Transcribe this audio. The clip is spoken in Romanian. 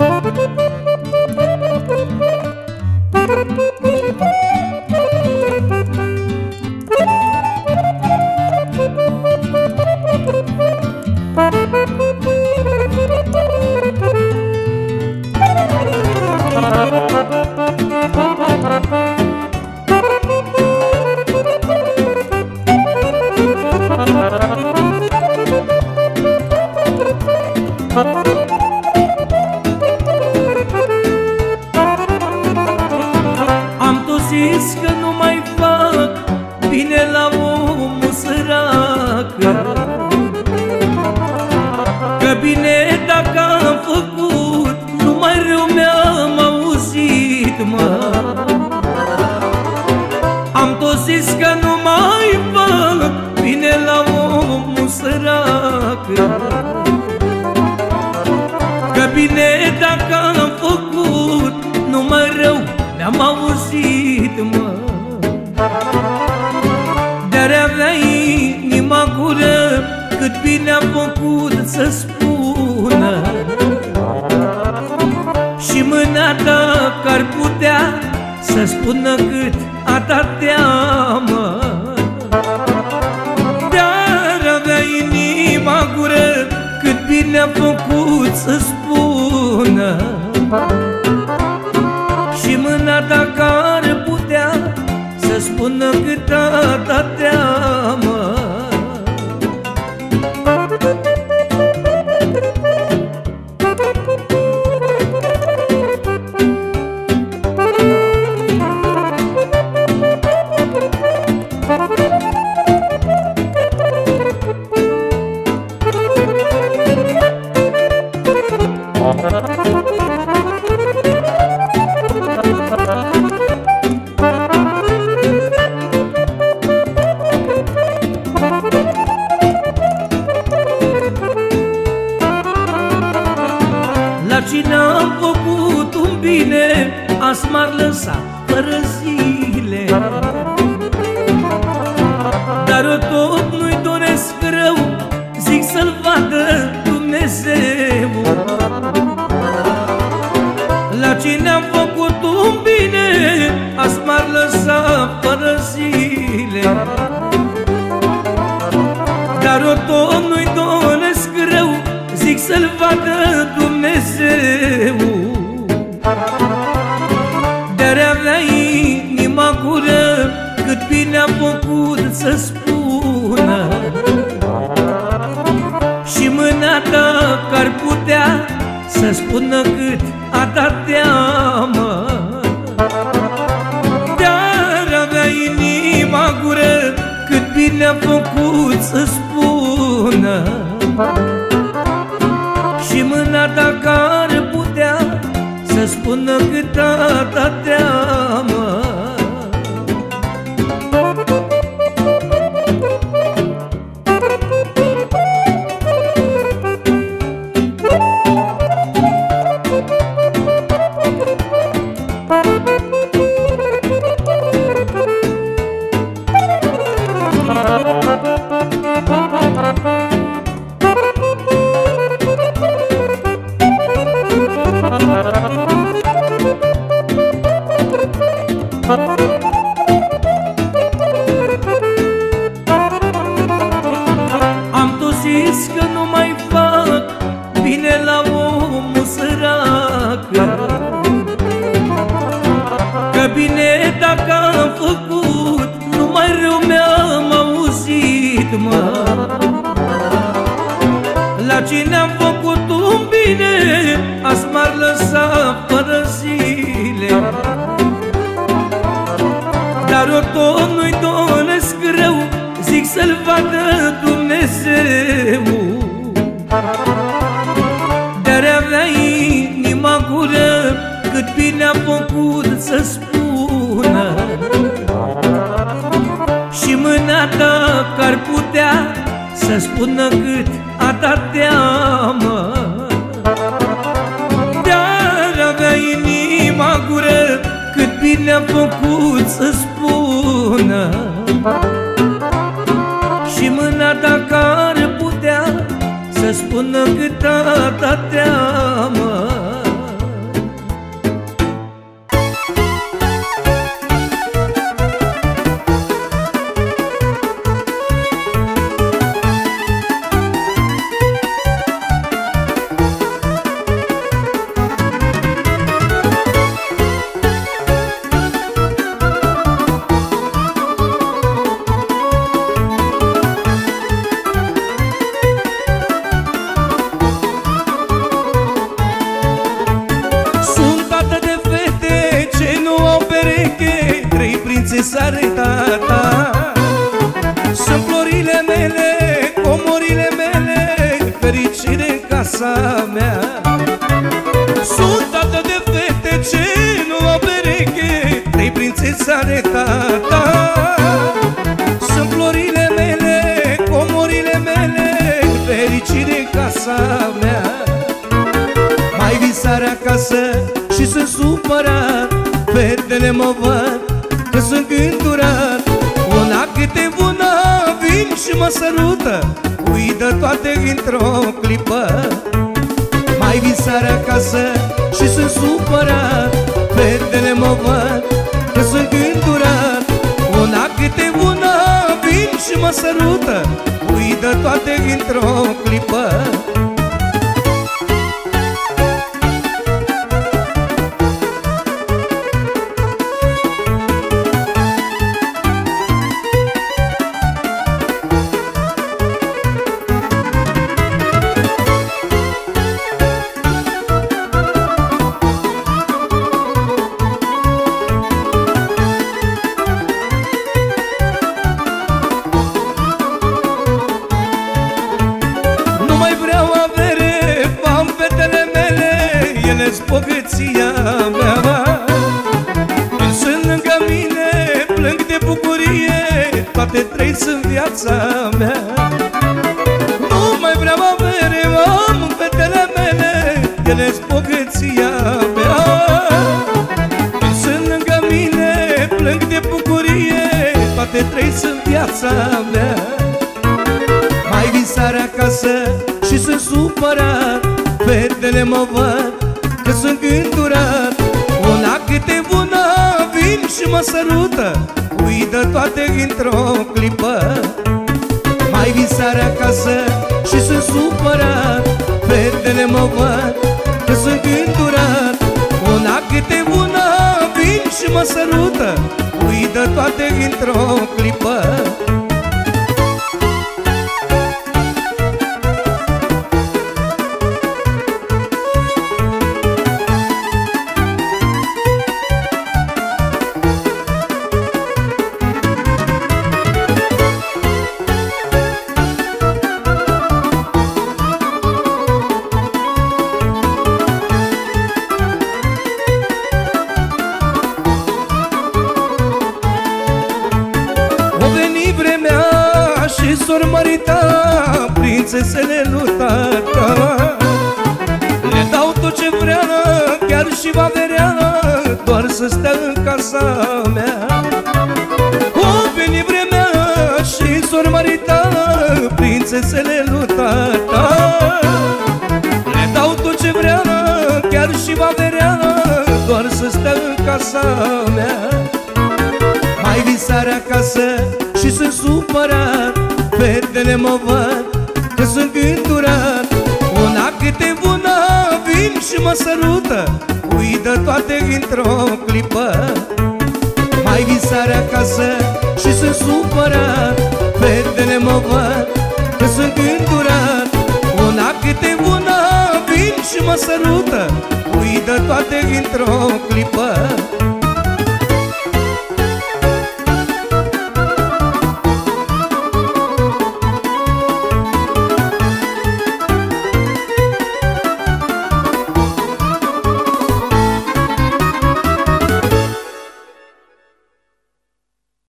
Am Că bine dacă am făcut, numai rău mi-am auzit, mă. Dar avea inima gură Cât bine am făcut să spună. Și mâna ta că-ar putea Să spună cât a dat teamă făcut să spună. Și mâna ta care putea Să spună cât a dat teamă Azi m-ar lăsa fără zile. Dar eu tot nu-i doresc rău Zic să-l vadă Dumnezeu. La cine am făcut un bine Azi m-ar lăsa fără zile. Dar eu tot nu-i doresc rău Zic să-l vadă Dumnezeu. Dar să spună. Și mâna ta că-ar putea Să spună cât a dat teamă. Dar avea inima gură Cât bine a făcut să spună. Și mâna ta care putea Să spună cât a dat teamă zis că nu mai fac bine la omul sărac. Că bine dacă am făcut, numai rău mi-am auzit, mă. La cine am făcut un bine, azi m-ar lăsa fără zile. Dar eu tot nu-i doresc rău Zic să-l vadă Dumnezeu Dar avea inima gură Cât bine a făcut să spună. Și mâna ta că-ar putea Să spună cât a dat teamă Dar avea inima gură Cât bine a făcut să spună putea Să spună cât a dat casa mea. Sunt atât de fete ce nu au pereche Trei prințețe ale tata. Sunt florile mele, comorile mele Fericire în casa mea. Mai visare acasă și sunt supărat Fetele mă văd că sunt gândurat Una câte una vin și mă sărută Uită toate într-o clipă. Mai visare acasă și sunt supărat Fetele mă văd că sunt gândurat Una câte una vin și mă sărută Uită toate într-o clipă ele-s bogăția mea Când sunt lângă mine, plâng de bucurie Toate trei sunt viața mea. Nu mai vreau avere, am fetele mele Ele-s bogăția mea. Când sunt lângă mine, plâng de bucurie Toate trei sunt viața mea. Mai visare acasă și sunt supărat Fetele mă văd Că sunt gândurat Una câte una vin și mă sărută Uită toate într-o clipă. Mai visare acasă și sunt supărat Fetele mă văd că sunt gândurat Una câte una vin și mă sărută Uită toate într-o clipă și sor mărita Prințesele lui tata. Le dau tot ce vrea Chiar și va verea Doar să stea în casa mea. O veni vremea și sor mărita Prințesele lui tata. Le dau tot ce vrea Chiar și va verea Doar să stea în casa mea. Mai visare acasă și sunt supărat Fetele mă văd că sunt gândurat Una câte una vin și mă sărută Uită toate într-o clipă. Mai visare acasă și sunt supărat Fetele mă văd că sunt gândurat Una câte una vin și mă sărută Uită toate într-o clipă